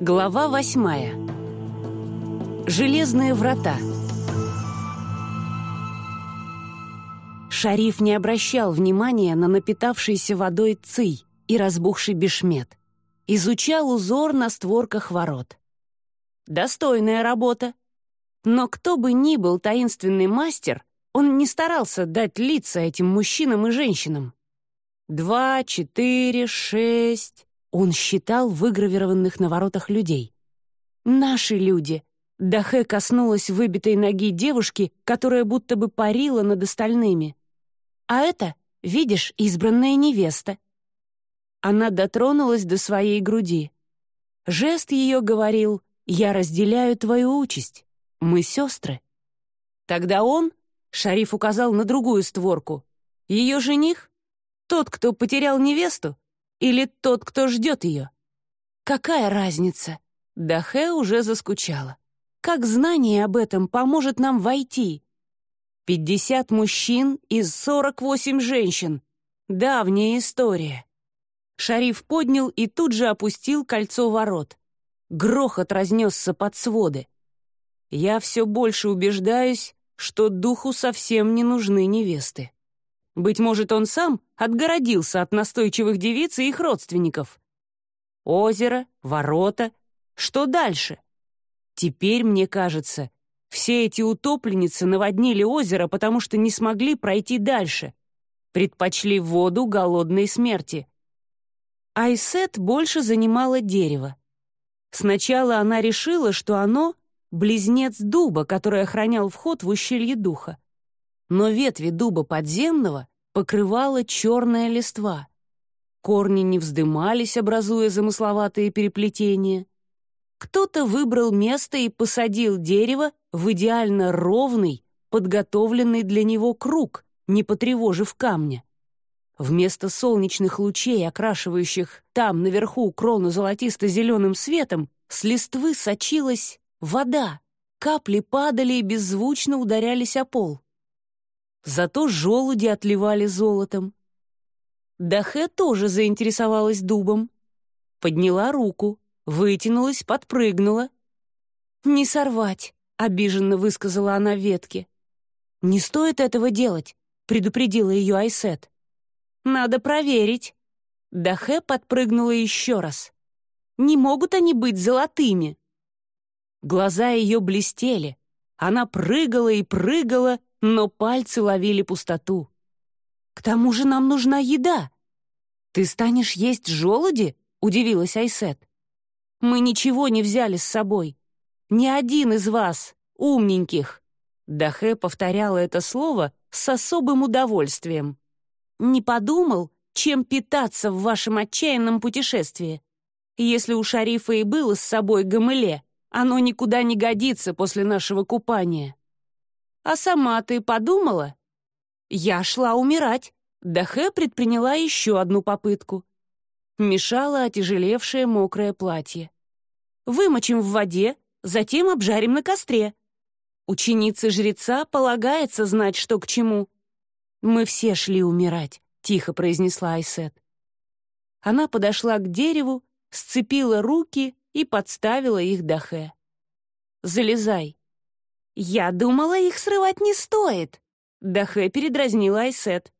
Глава восьмая. Железные врата. Шариф не обращал внимания на напитавшийся водой ций и разбухший бешмет. Изучал узор на створках ворот. Достойная работа. Но кто бы ни был таинственный мастер, он не старался дать лица этим мужчинам и женщинам. Два, четыре, шесть. Он считал выгравированных на воротах людей. Наши люди. Дахе коснулась выбитой ноги девушки, которая будто бы парила над остальными. А это, видишь, избранная невеста. Она дотронулась до своей груди. Жест ее говорил «Я разделяю твою участь. Мы сестры». Тогда он, шариф указал на другую створку, ее жених тот, кто потерял невесту? Или тот, кто ждет ее? Какая разница? Дахе уже заскучала. Как знание об этом поможет нам войти? Пятьдесят мужчин и сорок восемь женщин. Давняя история. Шариф поднял и тут же опустил кольцо ворот. Грохот разнесся под своды. Я все больше убеждаюсь, что духу совсем не нужны невесты. Быть может, он сам отгородился от настойчивых девиц и их родственников. Озеро, ворота. Что дальше? Теперь, мне кажется, все эти утопленницы наводнили озеро, потому что не смогли пройти дальше. Предпочли воду голодной смерти. Айсет больше занимала дерево. Сначала она решила, что оно — близнец дуба, который охранял вход в ущелье духа но ветви дуба подземного покрывала черная листва. Корни не вздымались, образуя замысловатые переплетения. Кто-то выбрал место и посадил дерево в идеально ровный, подготовленный для него круг, не потревожив камня. Вместо солнечных лучей, окрашивающих там наверху крону золотисто-зеленым светом, с листвы сочилась вода. Капли падали и беззвучно ударялись о пол. Зато желуди отливали золотом. Дахе тоже заинтересовалась дубом. Подняла руку, вытянулась, подпрыгнула. «Не сорвать», — обиженно высказала она ветке. «Не стоит этого делать», — предупредила ее Айсет. «Надо проверить». Дахе подпрыгнула еще раз. «Не могут они быть золотыми?» Глаза ее блестели. Она прыгала и прыгала, но пальцы ловили пустоту. «К тому же нам нужна еда!» «Ты станешь есть желуди?» — удивилась Айсет. «Мы ничего не взяли с собой. Ни один из вас, умненьких!» Дахе повторяла это слово с особым удовольствием. «Не подумал, чем питаться в вашем отчаянном путешествии? Если у шарифа и было с собой гамыле, оно никуда не годится после нашего купания. А сама ты подумала? Я шла умирать. Дахе предприняла еще одну попытку. Мешало отяжелевшее мокрое платье. Вымочим в воде, затем обжарим на костре. Ученице жреца полагается знать, что к чему. Мы все шли умирать, тихо произнесла Айсет. Она подошла к дереву, сцепила руки и подставила их Дахе. «Залезай». «Я думала, их срывать не стоит», — Дахэ передразнила Айсет.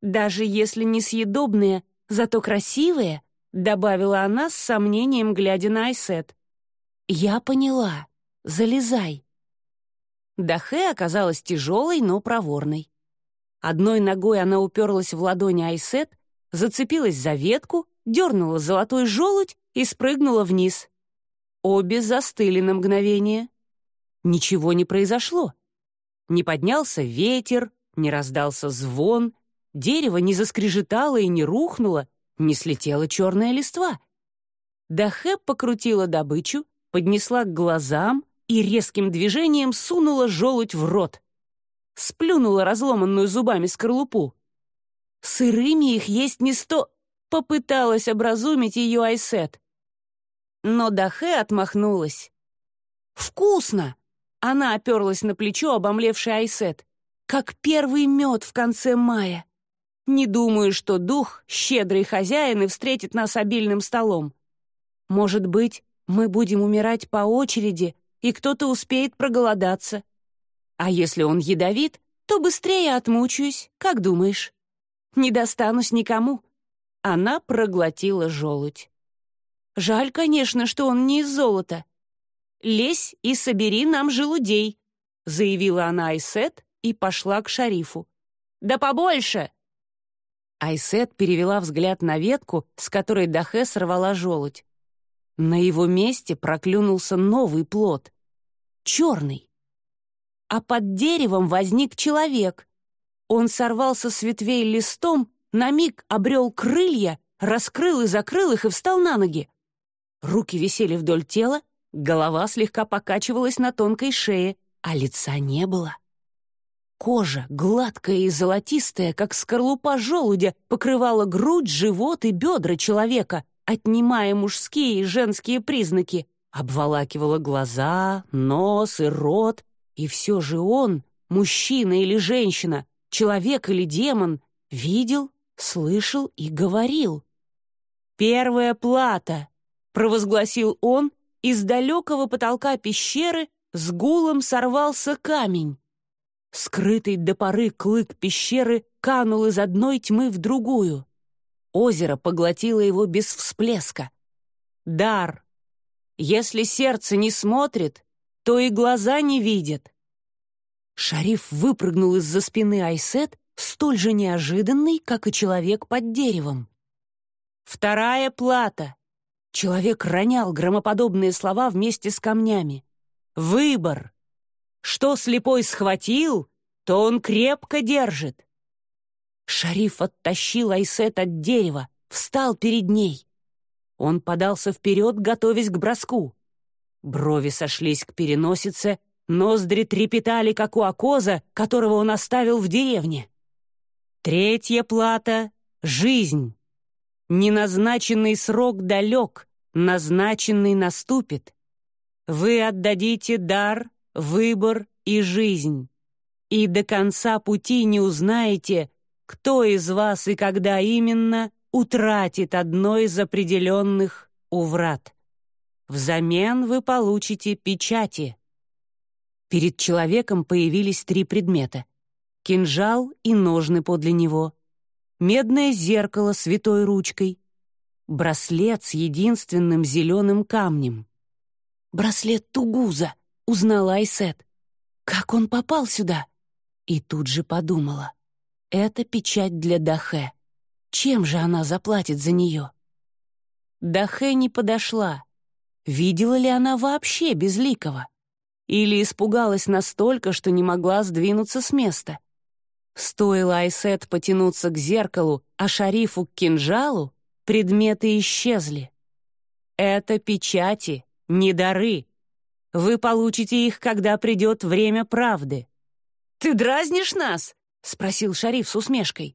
«Даже если не съедобные, зато красивые», — добавила она с сомнением, глядя на Айсет. «Я поняла. Залезай». Дахэ оказалась тяжелой, но проворной. Одной ногой она уперлась в ладони Айсет, зацепилась за ветку, дернула золотой желудь и спрыгнула вниз. Обе застыли на мгновение. Ничего не произошло. Не поднялся ветер, не раздался звон, дерево не заскрежетало и не рухнуло, не слетела черная листва. Дахэ покрутила добычу, поднесла к глазам и резким движением сунула желудь в рот. Сплюнула разломанную зубами скорлупу. Сырыми их есть не сто... Попыталась образумить ее Айсет. Но Дахэ отмахнулась. «Вкусно!» Она оперлась на плечо обомлевший Айсет. «Как первый мед в конце мая. Не думаю, что дух, щедрый хозяин, и встретит нас обильным столом. Может быть, Мы будем умирать по очереди, и кто-то успеет проголодаться. А если он ядовит, то быстрее отмучаюсь, как думаешь? Не достанусь никому». Она проглотила желудь. «Жаль, конечно, что он не из золота. Лезь и собери нам желудей», заявила она Айсет и пошла к шарифу. «Да побольше!» Айсет перевела взгляд на ветку, с которой Дахе сорвала желудь. На его месте проклюнулся новый плод. Черный. А под деревом возник человек. Он сорвался с ветвей листом, на миг обрел крылья, раскрыл и закрыл их и встал на ноги. Руки висели вдоль тела, голова слегка покачивалась на тонкой шее, а лица не было. Кожа, гладкая и золотистая, как скорлупа желудя, покрывала грудь, живот и бедра человека, отнимая мужские и женские признаки, обволакивала глаза, нос и рот, и все же он, мужчина или женщина, человек или демон, видел, слышал и говорил. «Первая плата!» — провозгласил он, из далекого потолка пещеры с гулом сорвался камень. Скрытый до поры клык пещеры канул из одной тьмы в другую. Озеро поглотило его без всплеска. Дар. Если сердце не смотрит, то и глаза не видят. Шариф выпрыгнул из-за спины Айсет, столь же неожиданный, как и человек под деревом. Вторая плата. Человек ронял громоподобные слова вместе с камнями. Выбор. Что слепой схватил, то он крепко держит. Шариф оттащил Айсет от дерева, встал перед ней. Он подался вперед, готовясь к броску. Брови сошлись к переносице, ноздри трепетали, как у окоза, которого он оставил в деревне. Третья плата — жизнь. Неназначенный срок далек, назначенный наступит. Вы отдадите дар выбор и жизнь. И до конца пути не узнаете, кто из вас и когда именно утратит одно из определенных уврат. Взамен вы получите печати. Перед человеком появились три предмета. Кинжал и ножны подле него. Медное зеркало с витой ручкой. Браслет с единственным зеленым камнем. Браслет Тугуза — узнала Айсет. Как он попал сюда? И тут же подумала. Это печать для Дахе. Чем же она заплатит за нее? Дахе не подошла. Видела ли она вообще Безликого? Или испугалась настолько, что не могла сдвинуться с места? Стоило Айсет потянуться к зеркалу, а шарифу к кинжалу, предметы исчезли. Это печати, не дары, вы получите их, когда придет время правды». «Ты дразнишь нас?» — спросил шариф с усмешкой.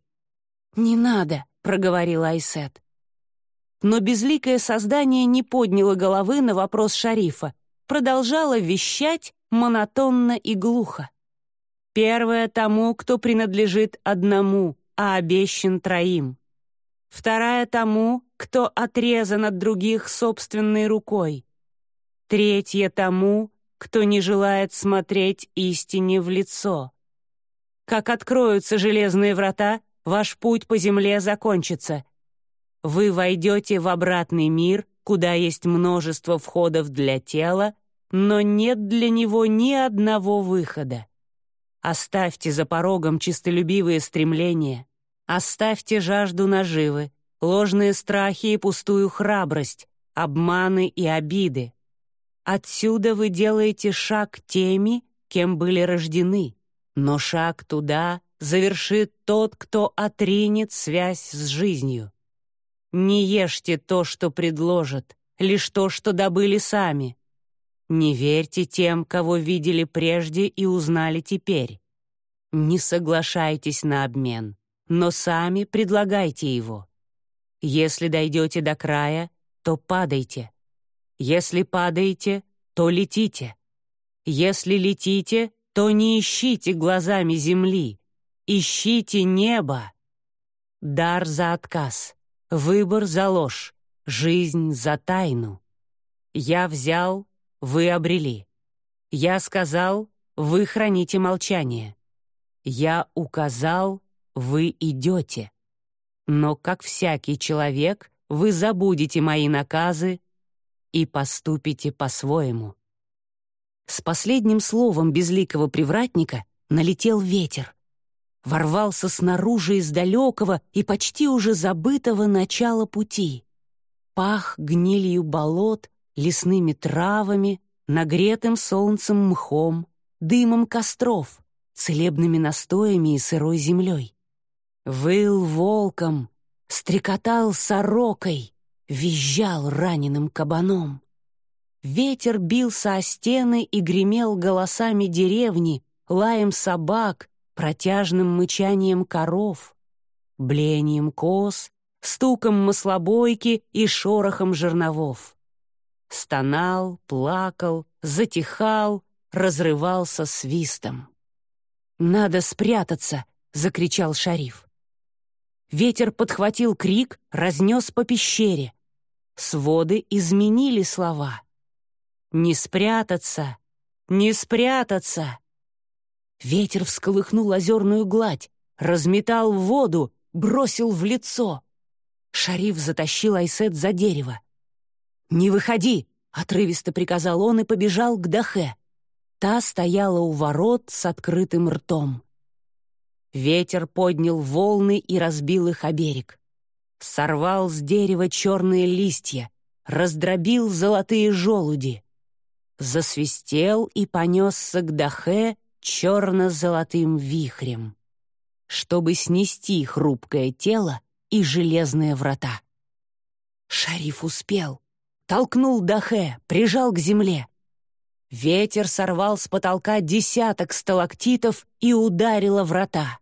«Не надо», — проговорила Айсет. Но безликое создание не подняло головы на вопрос шарифа, продолжало вещать монотонно и глухо. Первое тому, кто принадлежит одному, а обещан троим. Вторая тому, кто отрезан от других собственной рукой. Третье тому, кто не желает смотреть истине в лицо. Как откроются железные врата, ваш путь по земле закончится. Вы войдете в обратный мир, куда есть множество входов для тела, но нет для него ни одного выхода. Оставьте за порогом чистолюбивые стремления, оставьте жажду наживы, ложные страхи и пустую храбрость, обманы и обиды. Отсюда вы делаете шаг теми, кем были рождены, но шаг туда завершит тот, кто отринет связь с жизнью. Не ешьте то, что предложат, лишь то, что добыли сами. Не верьте тем, кого видели прежде и узнали теперь. Не соглашайтесь на обмен, но сами предлагайте его. Если дойдете до края, то падайте. Если падаете, то летите. Если летите, то не ищите глазами земли, ищите небо. Дар за отказ, выбор за ложь, жизнь за тайну. Я взял, вы обрели. Я сказал, вы храните молчание. Я указал, вы идете. Но, как всякий человек, вы забудете мои наказы и поступите по-своему. С последним словом безликого привратника налетел ветер. Ворвался снаружи из далекого и почти уже забытого начала пути. Пах гнилью болот, лесными травами, нагретым солнцем мхом, дымом костров, целебными настоями и сырой землей. Выл волком, стрекотал сорокой, визжал раненым кабаном. Ветер бился о стены и гремел голосами деревни, лаем собак, протяжным мычанием коров, блением коз, стуком маслобойки и шорохом жерновов. Стонал, плакал, затихал, разрывался свистом. «Надо спрятаться!» — закричал шариф. Ветер подхватил крик, разнес по пещере. Своды изменили слова. «Не спрятаться! Не спрятаться!» Ветер всколыхнул озерную гладь, разметал в воду, бросил в лицо. Шариф затащил Айсет за дерево. «Не выходи!» — отрывисто приказал он и побежал к Дахе. Та стояла у ворот с открытым ртом. Ветер поднял волны и разбил их о берег. Сорвал с дерева черные листья, раздробил золотые желуди. Засвистел и понесся к Дахе черно-золотым вихрем, чтобы снести хрупкое тело и железные врата. Шариф успел. Толкнул Дахе, прижал к земле. Ветер сорвал с потолка десяток сталактитов и ударило врата.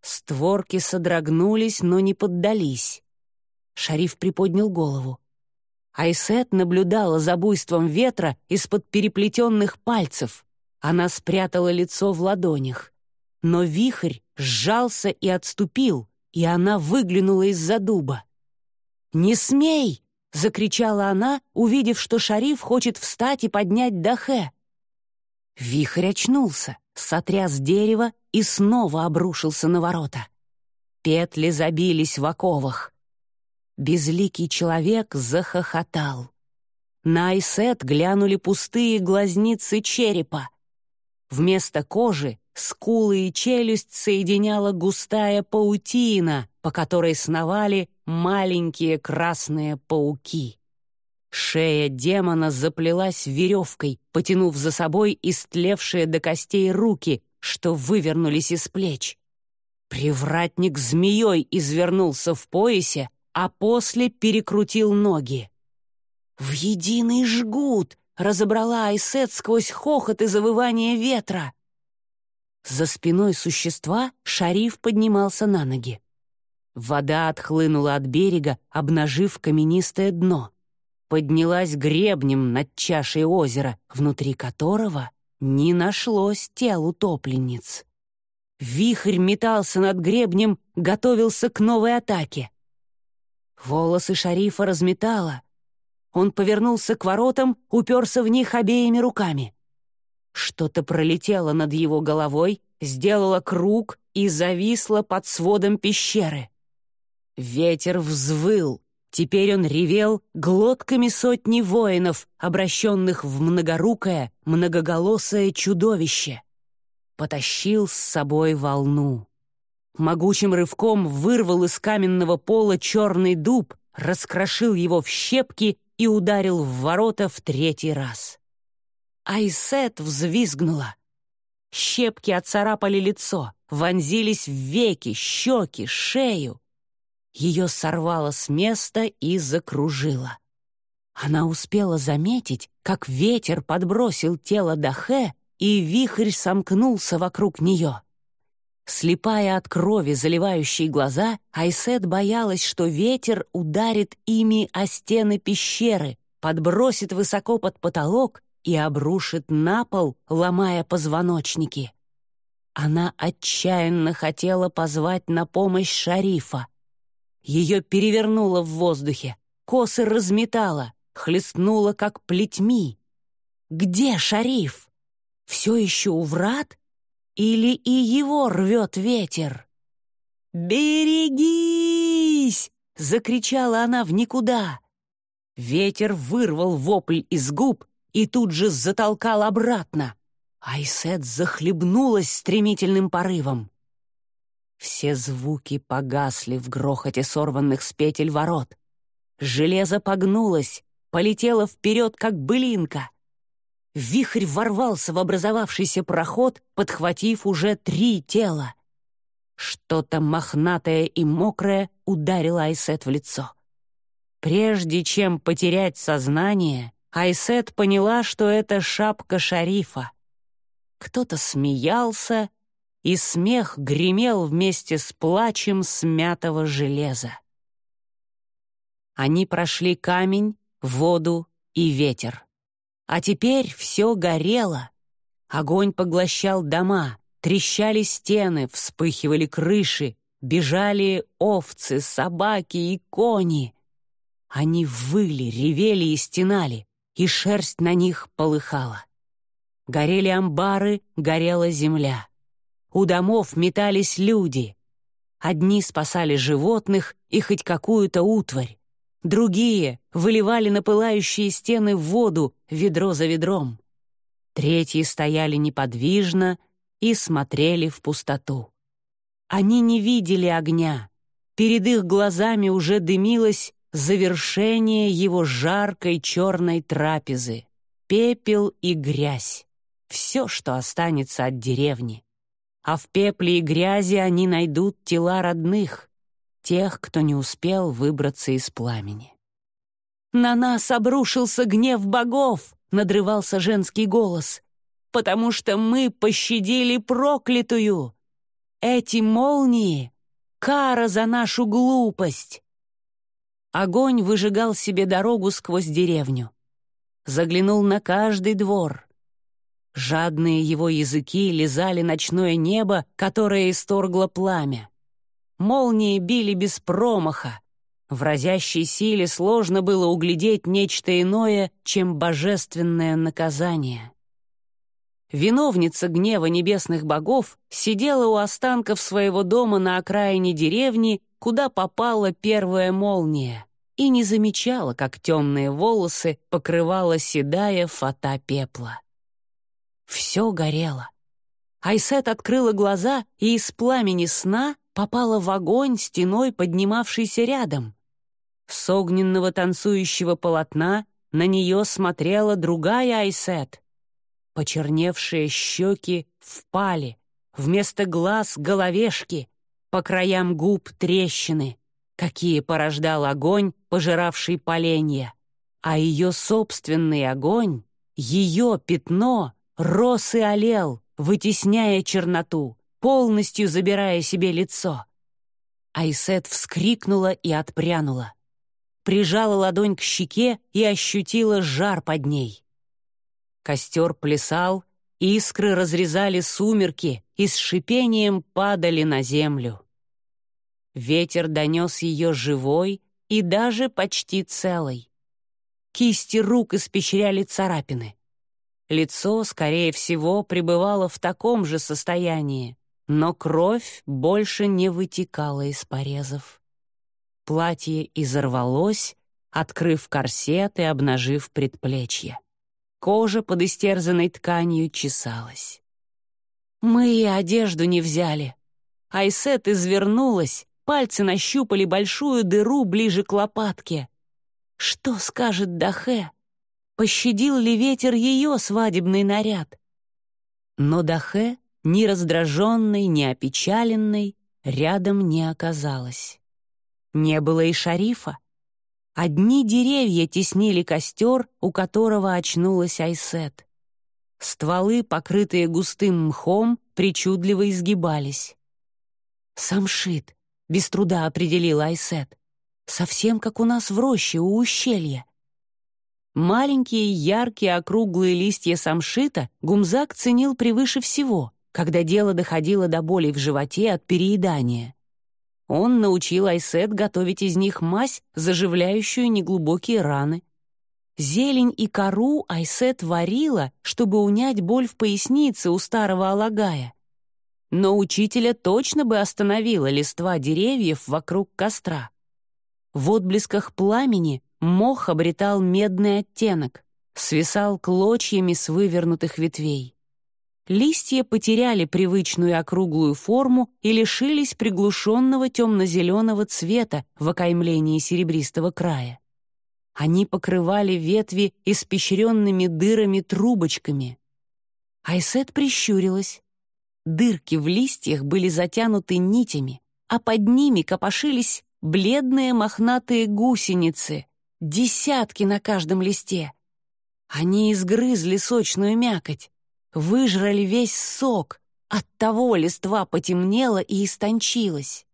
Створки содрогнулись, но не поддались. Шариф приподнял голову. Айсет наблюдала за буйством ветра из-под переплетенных пальцев. Она спрятала лицо в ладонях. Но вихрь сжался и отступил, и она выглянула из-за дуба. «Не смей!» — закричала она, увидев, что шариф хочет встать и поднять Дахе. Вихрь очнулся, сотряс дерево и снова обрушился на ворота. Петли забились в оковах. Безликий человек захохотал. На Айсет глянули пустые глазницы черепа. Вместо кожи скулы и челюсть соединяла густая паутина, по которой сновали маленькие красные пауки. Шея демона заплелась веревкой, потянув за собой истлевшие до костей руки, что вывернулись из плеч. Привратник змеей извернулся в поясе, а после перекрутил ноги. В единый жгут разобрала Айсет сквозь хохот и завывание ветра. За спиной существа шариф поднимался на ноги. Вода отхлынула от берега, обнажив каменистое дно. Поднялась гребнем над чашей озера, внутри которого не нашлось тел утопленниц. Вихрь метался над гребнем, готовился к новой атаке. Волосы шарифа разметало. Он повернулся к воротам, уперся в них обеими руками. Что-то пролетело над его головой, сделало круг и зависло под сводом пещеры. Ветер взвыл. Теперь он ревел глотками сотни воинов, обращенных в многорукое, многоголосое чудовище. Потащил с собой волну. Могучим рывком вырвал из каменного пола черный дуб, раскрошил его в щепки и ударил в ворота в третий раз. Айсет взвизгнула. Щепки отцарапали лицо, вонзились в веки, щеки, шею. Ее сорвало с места и закружило. Она успела заметить, как ветер подбросил тело Дахе, и вихрь сомкнулся вокруг нее. Слепая от крови, заливающей глаза, Айсет боялась, что ветер ударит ими о стены пещеры, подбросит высоко под потолок и обрушит на пол, ломая позвоночники. Она отчаянно хотела позвать на помощь шарифа. Ее перевернуло в воздухе, косы разметало, хлестнуло как плетьми. Где шариф? Все еще у врат? Или и его рвет ветер? «Берегись!» — закричала она в никуда. Ветер вырвал вопль из губ и тут же затолкал обратно. Айсет захлебнулась стремительным порывом. Все звуки погасли в грохоте сорванных с петель ворот. Железо погнулось, полетело вперед, как былинка. Вихрь ворвался в образовавшийся проход, подхватив уже три тела. Что-то мохнатое и мокрое ударило Айсет в лицо. Прежде чем потерять сознание, Айсет поняла, что это шапка шарифа. Кто-то смеялся, и смех гремел вместе с плачем смятого железа. Они прошли камень, воду и ветер. А теперь все горело. Огонь поглощал дома, трещали стены, вспыхивали крыши, бежали овцы, собаки и кони — они выли, ревели и стенали, и шерсть на них полыхала. Горели амбары, горела земля. У домов метались люди. Одни спасали животных и хоть какую-то утварь. Другие выливали на пылающие стены воду ведро за ведром. Третьи стояли неподвижно и смотрели в пустоту. Они не видели огня. Перед их глазами уже дымилась завершение его жаркой черной трапезы, пепел и грязь, все, что останется от деревни. А в пепле и грязи они найдут тела родных, тех, кто не успел выбраться из пламени. «На нас обрушился гнев богов!» — надрывался женский голос. «Потому что мы пощадили проклятую! Эти молнии — кара за нашу глупость!» Огонь выжигал себе дорогу сквозь деревню. Заглянул на каждый двор. Жадные его языки лизали ночное небо, которое исторгло пламя. Молнии били без промаха. В разящей силе сложно было углядеть нечто иное, чем божественное наказание. Виновница гнева небесных богов сидела у останков своего дома на окраине деревни куда попала первая молния, и не замечала, как темные волосы покрывала седая фата пепла. Все горело. Айсет открыла глаза и из пламени сна попала в огонь стеной, поднимавшийся рядом. С огненного танцующего полотна на нее смотрела другая Айсет. Почерневшие щеки впали, вместо глаз — головешки, по краям губ трещины, какие порождал огонь, пожиравший поленья, а ее собственный огонь, ее пятно, рос и олел, вытесняя черноту, полностью забирая себе лицо. Айсет вскрикнула и отпрянула. Прижала ладонь к щеке и ощутила жар под ней. Костер плясал, Искры разрезали сумерки и с шипением падали на землю. Ветер донес ее живой и даже почти целой. Кисти рук испещряли царапины. Лицо, скорее всего, пребывало в таком же состоянии, но кровь больше не вытекала из порезов. Платье изорвалось, открыв корсет и обнажив предплечье. Кожа под истерзанной тканью чесалась. Мы и одежду не взяли. Айсет извернулась, пальцы нащупали большую дыру ближе к лопатке. Что скажет Дахе? Пощадил ли ветер ее свадебный наряд? Но Дахе, ни раздраженной, ни опечаленной, рядом не оказалось. Не было и шарифа. Одни деревья теснили костер, у которого очнулась Айсет. Стволы, покрытые густым мхом, причудливо изгибались. «Самшит», — без труда определила Айсет, «совсем как у нас в роще у ущелья». Маленькие, яркие, округлые листья самшита Гумзак ценил превыше всего, когда дело доходило до боли в животе от переедания — он научил Айсет готовить из них мазь, заживляющую неглубокие раны. Зелень и кору Айсет варила, чтобы унять боль в пояснице у старого алагая. Но учителя точно бы остановила листва деревьев вокруг костра. В отблесках пламени мох обретал медный оттенок, свисал клочьями с вывернутых ветвей. Листья потеряли привычную округлую форму и лишились приглушенного темно-зеленого цвета в окаймлении серебристого края. Они покрывали ветви испещренными дырами-трубочками. Айсет прищурилась. Дырки в листьях были затянуты нитями, а под ними копошились бледные мохнатые гусеницы, десятки на каждом листе. Они изгрызли сочную мякоть, выжрали весь сок, оттого листва потемнела и истончилась.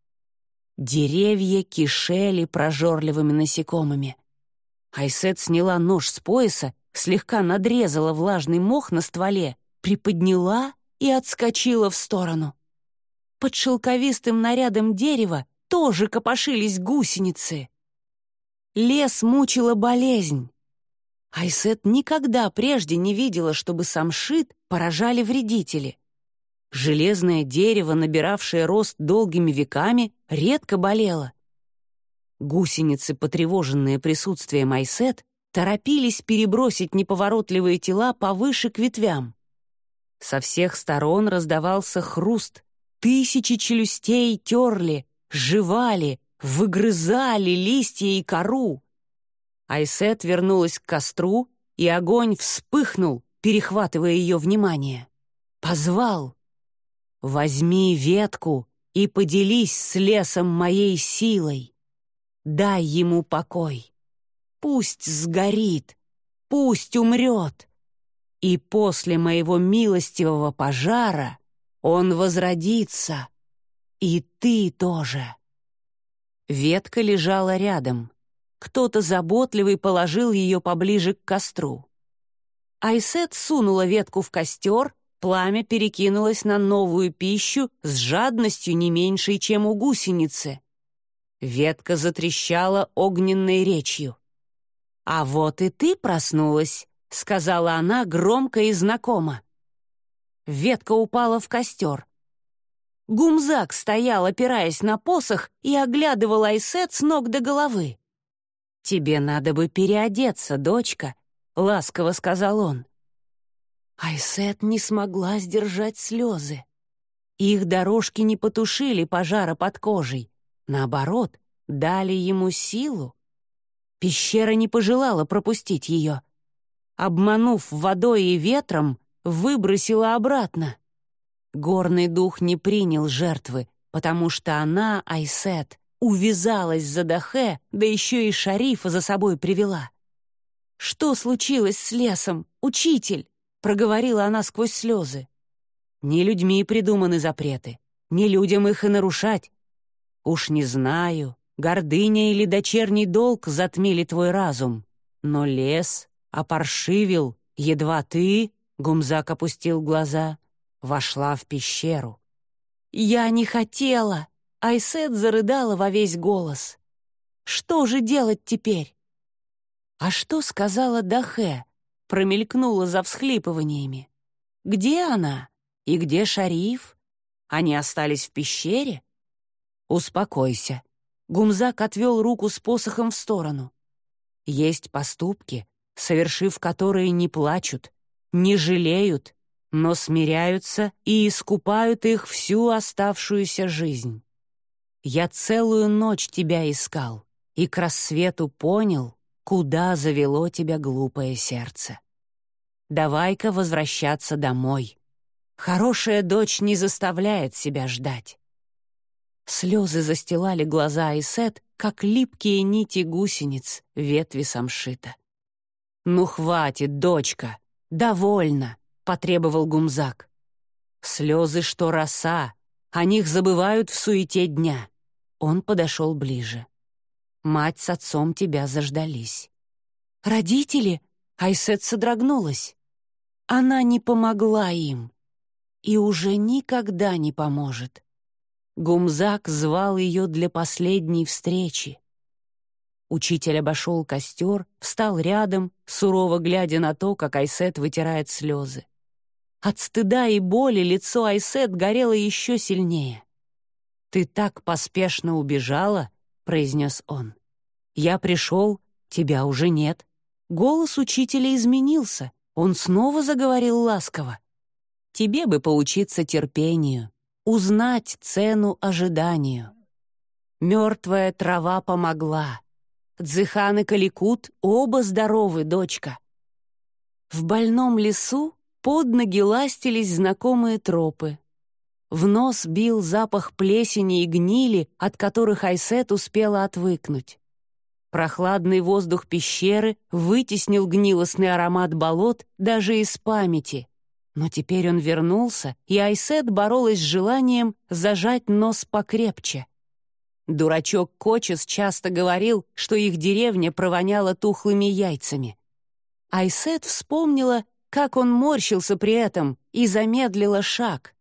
Деревья кишели прожорливыми насекомыми. Айсет сняла нож с пояса, слегка надрезала влажный мох на стволе, приподняла и отскочила в сторону. Под шелковистым нарядом дерева тоже копошились гусеницы. Лес мучила болезнь. Айсет никогда прежде не видела, чтобы самшит поражали вредители. Железное дерево, набиравшее рост долгими веками, редко болело. Гусеницы, потревоженные присутствием Айсет, торопились перебросить неповоротливые тела повыше к ветвям. Со всех сторон раздавался хруст. Тысячи челюстей терли, жевали, выгрызали листья и кору. Айсет вернулась к костру, и огонь вспыхнул, перехватывая ее внимание. Позвал. «Возьми ветку и поделись с лесом моей силой. Дай ему покой. Пусть сгорит, пусть умрет. И после моего милостивого пожара он возродится, и ты тоже». Ветка лежала рядом. Кто-то заботливый положил ее поближе к костру. Айсет сунула ветку в костер, пламя перекинулось на новую пищу с жадностью не меньшей, чем у гусеницы. Ветка затрещала огненной речью. «А вот и ты проснулась», — сказала она громко и знакомо. Ветка упала в костер. Гумзак стоял, опираясь на посох, и оглядывал Айсет с ног до головы. «Тебе надо бы переодеться, дочка», — ласково сказал он. Айсет не смогла сдержать слезы. Их дорожки не потушили пожара под кожей, наоборот, дали ему силу. Пещера не пожелала пропустить ее. Обманув водой и ветром, выбросила обратно. Горный дух не принял жертвы, потому что она, Айсет, увязалась за Дахе, да еще и шарифа за собой привела. «Что случилось с лесом, учитель?» — проговорила она сквозь слезы. «Не людьми придуманы запреты, не людям их и нарушать. Уж не знаю, гордыня или дочерний долг затмили твой разум, но лес опоршивил, едва ты, — Гумзак опустил глаза, вошла в пещеру. «Я не хотела!» — Айсет зарыдала во весь голос. «Что же делать теперь?» «А что сказала Дахе?» — промелькнула за всхлипываниями. «Где она? И где шариф? Они остались в пещере?» «Успокойся». Гумзак отвел руку с посохом в сторону. «Есть поступки, совершив которые не плачут, не жалеют но смиряются и искупают их всю оставшуюся жизнь. Я целую ночь тебя искал и к рассвету понял, куда завело тебя глупое сердце. Давай-ка возвращаться домой. Хорошая дочь не заставляет себя ждать. Слезы застилали глаза Айсет, как липкие нити гусениц ветви самшита. «Ну хватит, дочка! Довольно!» Потребовал Гумзак. Слезы, что роса, о них забывают в суете дня. Он подошел ближе. Мать с отцом тебя заждались. Родители? Айсет содрогнулась. Она не помогла им и уже никогда не поможет. Гумзак звал ее для последней встречи. Учитель обошел костер, встал рядом, сурово глядя на то, как Айсет вытирает слезы. От стыда и боли лицо Айсет горело еще сильнее. «Ты так поспешно убежала», — произнес он. «Я пришел, тебя уже нет». Голос учителя изменился. Он снова заговорил ласково. «Тебе бы поучиться терпению, узнать цену ожиданию». Мертвая трава помогла. Дзыхан и Каликут оба здоровы, дочка. В больном лесу под ноги ластились знакомые тропы. В нос бил запах плесени и гнили, от которых Айсет успела отвыкнуть. Прохладный воздух пещеры вытеснил гнилостный аромат болот даже из памяти. Но теперь он вернулся, и Айсет боролась с желанием зажать нос покрепче. Дурачок Кочес часто говорил, что их деревня провоняла тухлыми яйцами. Айсет вспомнила, как он морщился при этом, и замедлила шаг.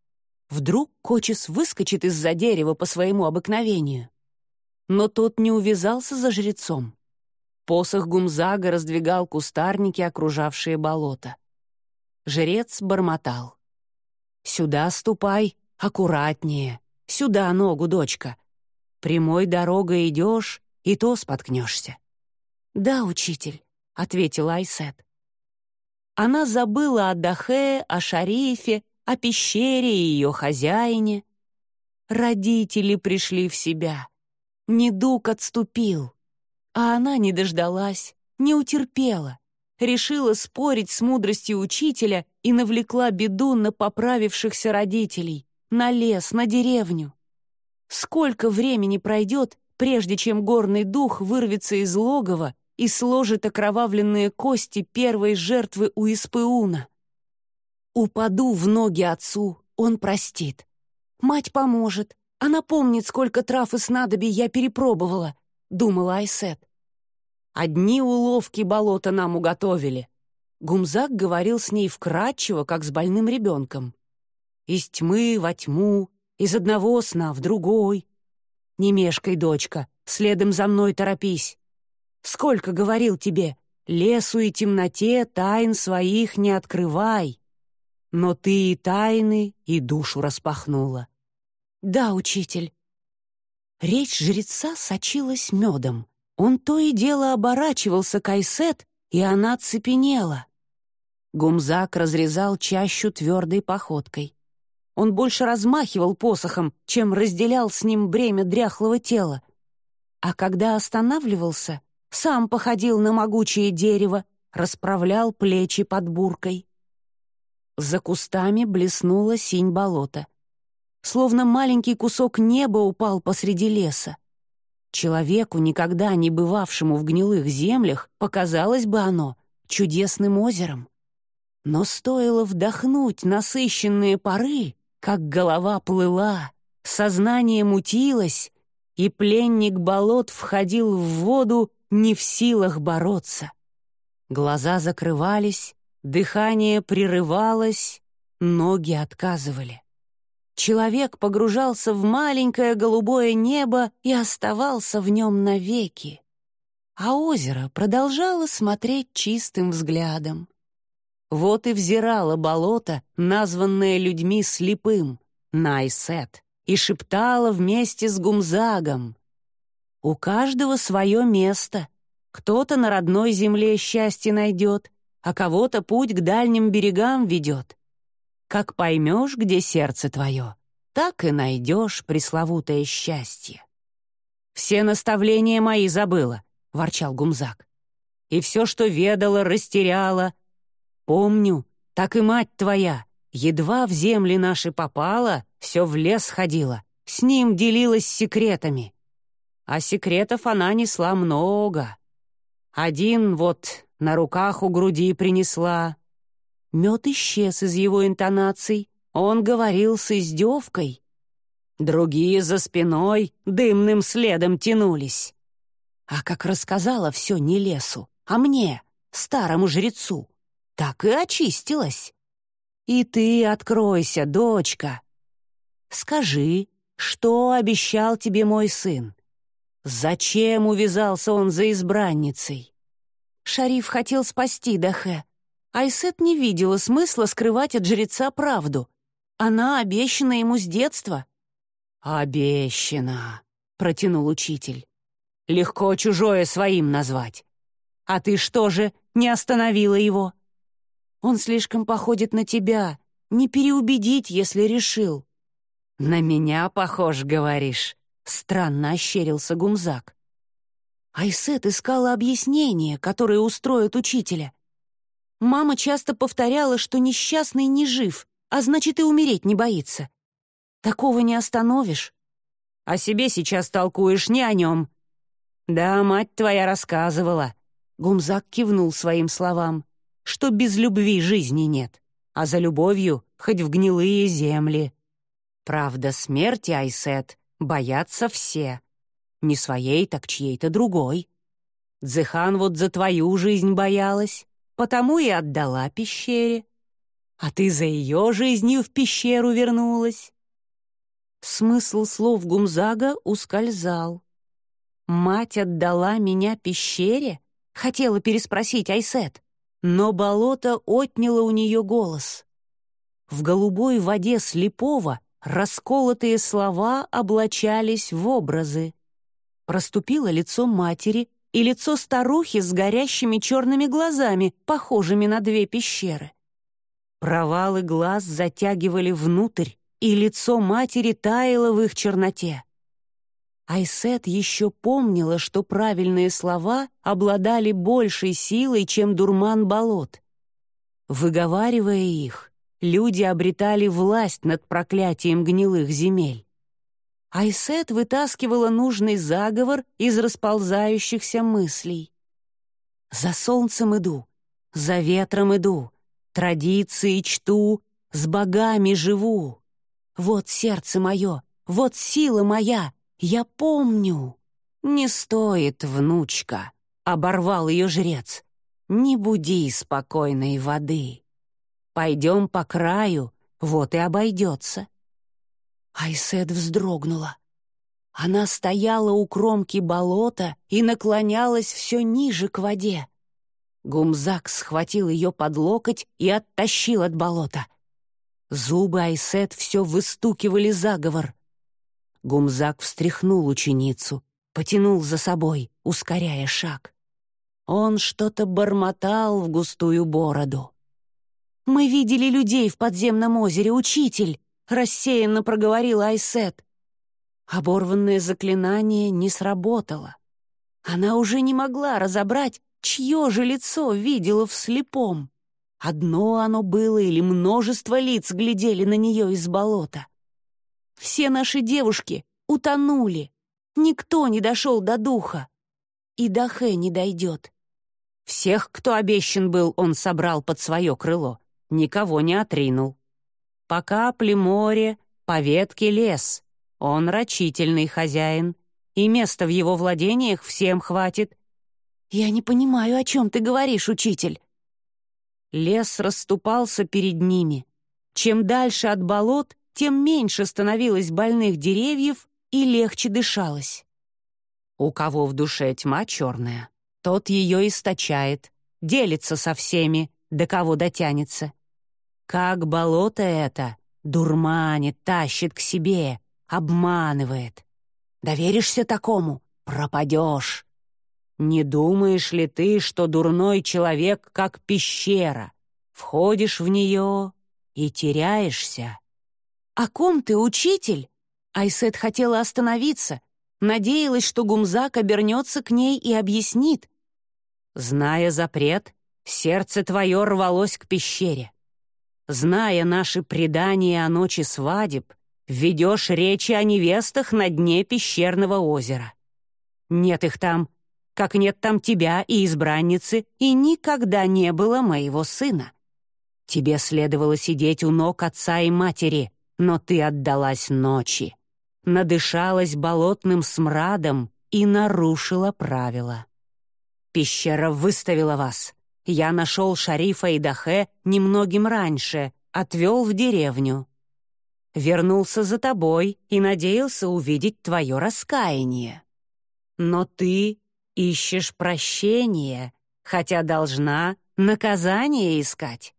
Вдруг Кочес выскочит из-за дерева по своему обыкновению. Но тот не увязался за жрецом. Посох Гумзага раздвигал кустарники, окружавшие болото. Жрец бормотал. «Сюда ступай, аккуратнее. Сюда ногу, дочка. Прямой дорогой идешь, и то споткнешься». «Да, учитель», — ответила Айсет. Она забыла о Дахе, о Шарифе, о пещере и ее хозяине. Родители пришли в себя. Недуг отступил. А она не дождалась, не утерпела. Решила спорить с мудростью учителя и навлекла беду на поправившихся родителей, на лес, на деревню. Сколько времени пройдет, прежде чем горный дух вырвется из логова и сложит окровавленные кости первой жертвы у Испыуна? Упаду в ноги отцу, он простит. Мать поможет, она помнит, сколько трав и снадобий я перепробовала, думала Айсет. Одни уловки болота нам уготовили. Гумзак говорил с ней вкрадчиво, как с больным ребенком. Из тьмы во тьму, из одного сна в другой. Не мешкай, дочка, следом за мной торопись. Сколько говорил тебе, лесу и темноте тайн своих не открывай. Но ты и тайны, и душу распахнула. Да, учитель. Речь жреца сочилась медом. Он то и дело оборачивался к Айсет, и она цепенела. Гумзак разрезал чащу твердой походкой. Он больше размахивал посохом, чем разделял с ним бремя дряхлого тела. А когда останавливался, сам походил на могучее дерево, расправлял плечи под буркой. За кустами блеснула синь болота. Словно маленький кусок неба упал посреди леса. Человеку, никогда не бывавшему в гнилых землях, показалось бы оно чудесным озером. Но стоило вдохнуть насыщенные пары, как голова плыла, сознание мутилось, и пленник болот входил в воду не в силах бороться. Глаза закрывались, Дыхание прерывалось, ноги отказывали. Человек погружался в маленькое голубое небо и оставался в нем навеки. А озеро продолжало смотреть чистым взглядом. Вот и взирало болото, названное людьми слепым, Найсет, и шептало вместе с Гумзагом. У каждого свое место. Кто-то на родной земле счастье найдет, а кого-то путь к дальним берегам ведет. Как поймешь, где сердце твое, так и найдешь пресловутое счастье. «Все наставления мои забыла», — ворчал Гумзак. «И все, что ведала, растеряла. Помню, так и мать твоя, едва в земли наши попала, все в лес ходила, с ним делилась секретами. А секретов она несла много. Один вот на руках у груди принесла. Мед исчез из его интонаций, он говорил с издевкой. Другие за спиной дымным следом тянулись. А как рассказала все не лесу, а мне, старому жрецу, так и очистилась. И ты откройся, дочка. Скажи, что обещал тебе мой сын? Зачем увязался он за избранницей? Шариф хотел спасти Дахе. Айсет не видела смысла скрывать от жреца правду. Она обещана ему с детства. «Обещана», — протянул учитель. «Легко чужое своим назвать. А ты что же, не остановила его?» «Он слишком походит на тебя. Не переубедить, если решил». «На меня похож, говоришь?» — странно ощерился Гумзак. Айсет искала объяснение, которое устроит учителя. Мама часто повторяла, что несчастный не жив, а значит и умереть не боится. Такого не остановишь. О себе сейчас толкуешь не о нем. Да, мать твоя рассказывала. Гумзак кивнул своим словам, что без любви жизни нет, а за любовью хоть в гнилые земли. Правда, смерти, Айсет, боятся все. Не своей, так чьей-то другой. Дзыхан вот за твою жизнь боялась, потому и отдала пещере. А ты за ее жизнью в пещеру вернулась. Смысл слов Гумзага ускользал. «Мать отдала меня пещере?» — хотела переспросить Айсет, но болото отняло у нее голос. В голубой воде слепого расколотые слова облачались в образы. Проступило лицо матери и лицо старухи с горящими черными глазами, похожими на две пещеры. Провалы глаз затягивали внутрь, и лицо матери таяло в их черноте. Айсет еще помнила, что правильные слова обладали большей силой, чем дурман болот. Выговаривая их, люди обретали власть над проклятием гнилых земель. Айсет вытаскивала нужный заговор из расползающихся мыслей. «За солнцем иду, за ветром иду, традиции чту, с богами живу». Вот сердце мое, вот сила моя, я помню. Не стоит, внучка, оборвал ее жрец. Не буди спокойной воды. Пойдем по краю, вот и обойдется. Айсет вздрогнула. Она стояла у кромки болота и наклонялась все ниже к воде. Гумзак схватил ее под локоть и оттащил от болота. Зубы Айсет все выстукивали заговор. Гумзак встряхнул ученицу, потянул за собой, ускоряя шаг. Он что-то бормотал в густую бороду. «Мы видели людей в подземном озере, учитель!» — рассеянно проговорила Айсет. Оборванное заклинание не сработало. Она уже не могла разобрать, чье же лицо видела в слепом. Одно оно было или множество лиц глядели на нее из болота. Все наши девушки утонули. Никто не дошел до духа. И до не дойдет. Всех, кто обещан был, он собрал под свое крыло. Никого не отринул. По капле море, по ветке лес. Он рачительный хозяин. И места в его владениях всем хватит. «Я не понимаю, о чем ты говоришь, учитель», Лес расступался перед ними. Чем дальше от болот, тем меньше становилось больных деревьев и легче дышалось. У кого в душе тьма черная, тот ее источает, делится со всеми, до кого дотянется. Как болото это, дурманит, тащит к себе, обманывает. Доверишься такому — пропадешь. Не думаешь ли ты, что дурной человек как пещера? Входишь в нее и теряешься. «О ком ты, учитель?» Айсет хотела остановиться, надеялась, что Гумзак обернется к ней и объяснит. Зная запрет, сердце твое рвалось к пещере. Зная наши предания о ночи свадеб, ведешь речи о невестах на дне пещерного озера. Нет их там, как нет там тебя и избранницы, и никогда не было моего сына. Тебе следовало сидеть у ног отца и матери, но ты отдалась ночи, надышалась болотным смрадом и нарушила правила. Пещера выставила вас. Я нашел шарифа и Дахе немногим раньше, отвел в деревню. Вернулся за тобой и надеялся увидеть твое раскаяние. Но ты ищешь прощения, хотя должна наказание искать.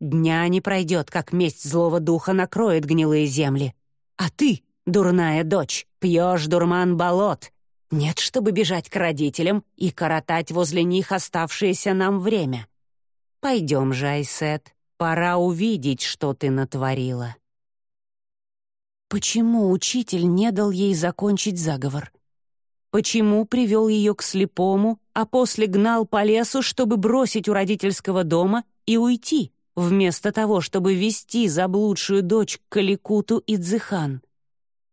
Дня не пройдет, как месть злого духа накроет гнилые земли. А ты, дурная дочь, пьешь дурман болот. Нет, чтобы бежать к родителям и коротать возле них оставшееся нам время. Пойдем же, Айсет, пора увидеть, что ты натворила. Почему учитель не дал ей закончить заговор? Почему привел ее к слепому, а после гнал по лесу, чтобы бросить у родительского дома и уйти, вместо того, чтобы вести заблудшую дочь к Каликуту и Дзыхан?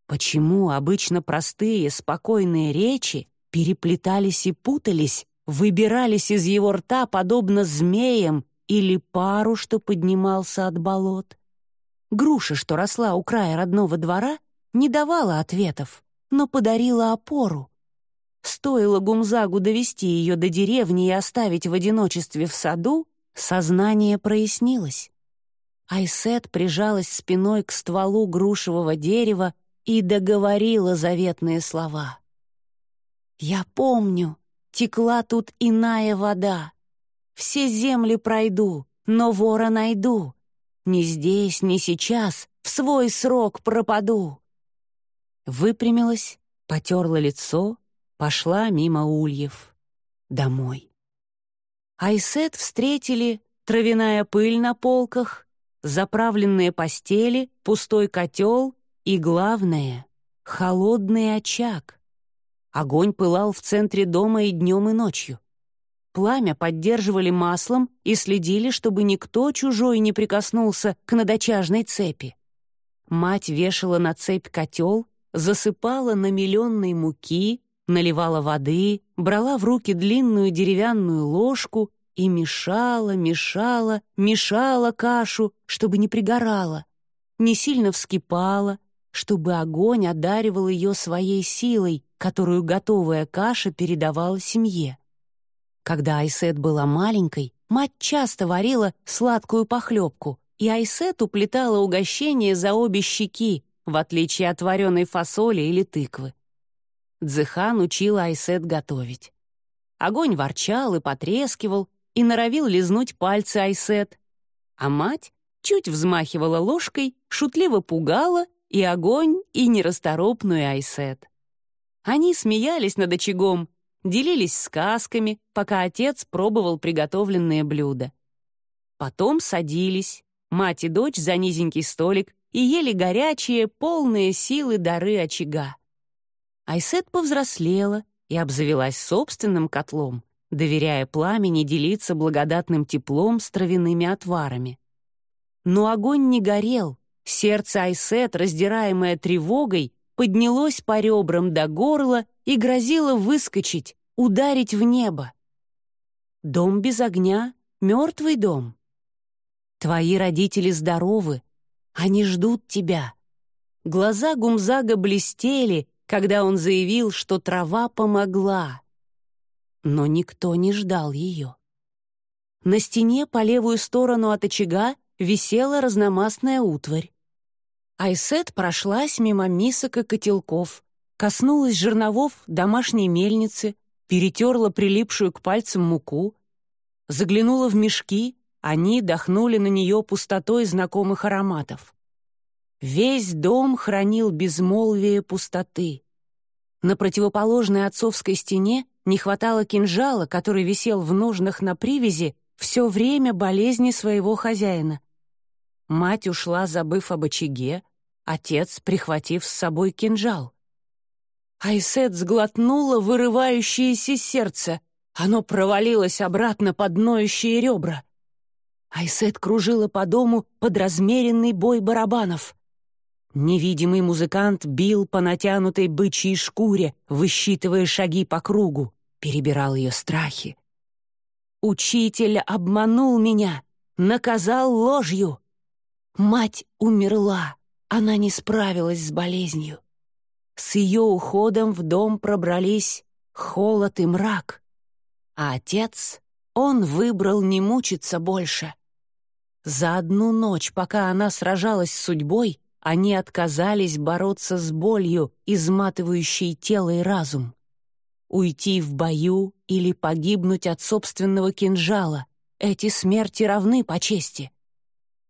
Почему обычно простые, спокойные речи переплетались и путались, выбирались из его рта, подобно змеям или пару, что поднимался от болот? Груша, что росла у края родного двора, не давала ответов, но подарила опору. Стоило Гумзагу довести ее до деревни и оставить в одиночестве в саду, сознание прояснилось. Айсет прижалась спиной к стволу грушевого дерева и договорила заветные слова. «Я помню, текла тут иная вода. Все земли пройду, но вора найду. Ни здесь, ни сейчас, в свой срок пропаду». Выпрямилась, потерла лицо, пошла мимо ульев. Домой. Айсет встретили травяная пыль на полках, заправленные постели, пустой котел и, главное, холодный очаг. Огонь пылал в центре дома и днем, и ночью. Пламя поддерживали маслом и следили, чтобы никто чужой не прикоснулся к надочажной цепи. Мать вешала на цепь котел, засыпала на миллионной муки, наливала воды, брала в руки длинную деревянную ложку и мешала, мешала, мешала кашу, чтобы не пригорала, не сильно вскипала, чтобы огонь одаривал ее своей силой, которую готовая каша передавала семье. Когда Айсет была маленькой, мать часто варила сладкую похлебку, и Айсет уплетала угощение за обе щеки, в отличие от вареной фасоли или тыквы. Дзыхан учила Айсет готовить. Огонь ворчал и потрескивал, и норовил лизнуть пальцы Айсет. А мать чуть взмахивала ложкой, шутливо пугала и огонь, и нерасторопную Айсет. Они смеялись над очагом, делились сказками, пока отец пробовал приготовленные блюда. Потом садились, мать и дочь за низенький столик и ели горячие, полные силы дары очага. Айсет повзрослела и обзавелась собственным котлом, доверяя пламени делиться благодатным теплом с травяными отварами. Но огонь не горел, Сердце Айсет, раздираемое тревогой, поднялось по ребрам до горла и грозило выскочить, ударить в небо. Дом без огня — мертвый дом. Твои родители здоровы, они ждут тебя. Глаза Гумзага блестели, когда он заявил, что трава помогла. Но никто не ждал ее. На стене по левую сторону от очага висела разномастная утварь. Айсет прошлась мимо мисок и котелков, коснулась жерновов домашней мельницы, перетерла прилипшую к пальцам муку, заглянула в мешки, они дохнули на нее пустотой знакомых ароматов. Весь дом хранил безмолвие пустоты. На противоположной отцовской стене не хватало кинжала, который висел в ножнах на привязи все время болезни своего хозяина. Мать ушла, забыв об очаге, отец, прихватив с собой кинжал. Айсет сглотнула вырывающееся сердце. Оно провалилось обратно под ноющие ребра. Айсет кружила по дому под размеренный бой барабанов. Невидимый музыкант бил по натянутой бычьей шкуре, высчитывая шаги по кругу, перебирал ее страхи. «Учитель обманул меня, наказал ложью!» Мать умерла, она не справилась с болезнью. С ее уходом в дом пробрались холод и мрак. А отец, он выбрал не мучиться больше. За одну ночь, пока она сражалась с судьбой, они отказались бороться с болью, изматывающей тело и разум. уйти в бою или погибнуть от собственного кинжала. Эти смерти равны по чести.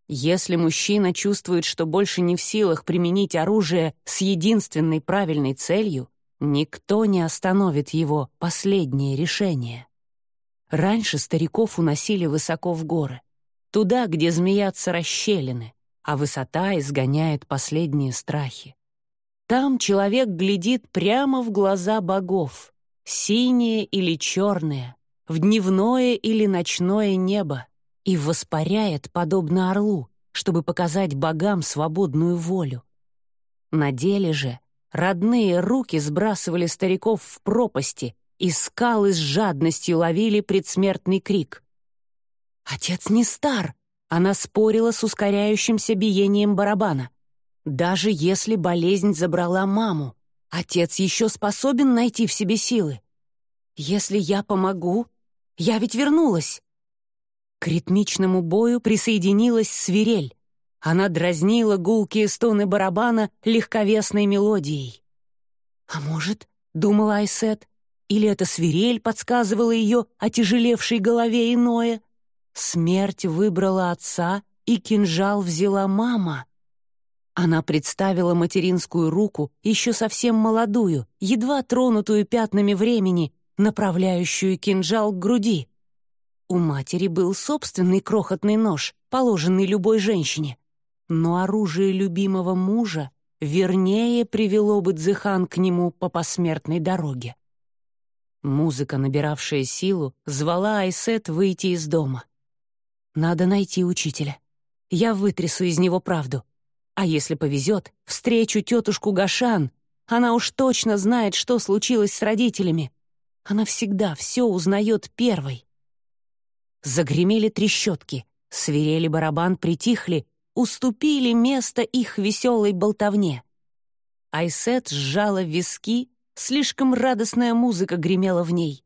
Если мужчина чувствует, что больше не в силах применить оружие с единственной правильной целью, никто не остановит его последнее решение. Раньше стариков уносили высоко в горы, туда, где змеятся расщелины, а высота изгоняет последние страхи. Там человек глядит прямо в глаза богов, синие или черные, в дневное или ночное небо, и воспаряет, подобно орлу, чтобы показать богам свободную волю. На деле же родные руки сбрасывали стариков в пропасти, и скалы с жадностью ловили предсмертный крик. «Отец не стар!» — она спорила с ускоряющимся биением барабана. «Даже если болезнь забрала маму, отец еще способен найти в себе силы. Если я помогу, я ведь вернулась!» К ритмичному бою присоединилась свирель. Она дразнила гулкие стоны барабана легковесной мелодией. «А может, — думала Айсет, — или эта свирель подсказывала ее отяжелевшей голове иное? Смерть выбрала отца, и кинжал взяла мама». Она представила материнскую руку, еще совсем молодую, едва тронутую пятнами времени, направляющую кинжал к груди. У матери был собственный крохотный нож, положенный любой женщине. Но оружие любимого мужа вернее привело бы Дзыхан к нему по посмертной дороге. Музыка, набиравшая силу, звала Айсет выйти из дома. «Надо найти учителя. Я вытрясу из него правду. А если повезет, встречу тетушку Гашан. Она уж точно знает, что случилось с родителями. Она всегда все узнает первой. Загремели трещотки, свирели барабан притихли, уступили место их веселой болтовне. Айсет сжала виски, слишком радостная музыка гремела в ней.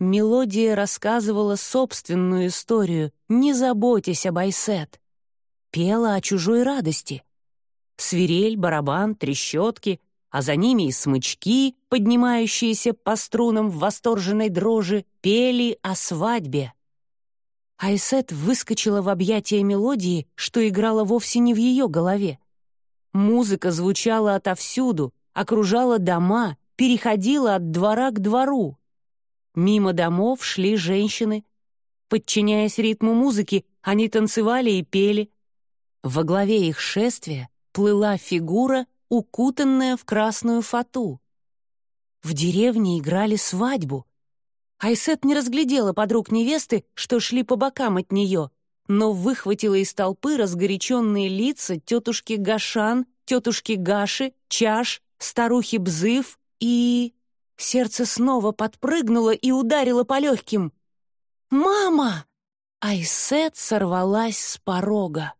Мелодия рассказывала собственную историю, не заботясь об Айсет. Пела о чужой радости. Свирель, барабан, трещотки, а за ними и смычки, поднимающиеся по струнам в восторженной дрожи, пели о свадьбе. Айсет выскочила в объятия мелодии, что играла вовсе не в ее голове. Музыка звучала отовсюду, окружала дома, переходила от двора к двору. Мимо домов шли женщины. Подчиняясь ритму музыки, они танцевали и пели. Во главе их шествия плыла фигура, укутанная в красную фату. В деревне играли свадьбу, Айсет не разглядела подруг невесты, что шли по бокам от нее, но выхватила из толпы разгоряченные лица тетушки Гашан, тетушки Гаши, Чаш, старухи Бзыв и... Сердце снова подпрыгнуло и ударило по легким. «Мама!» Айсет сорвалась с порога.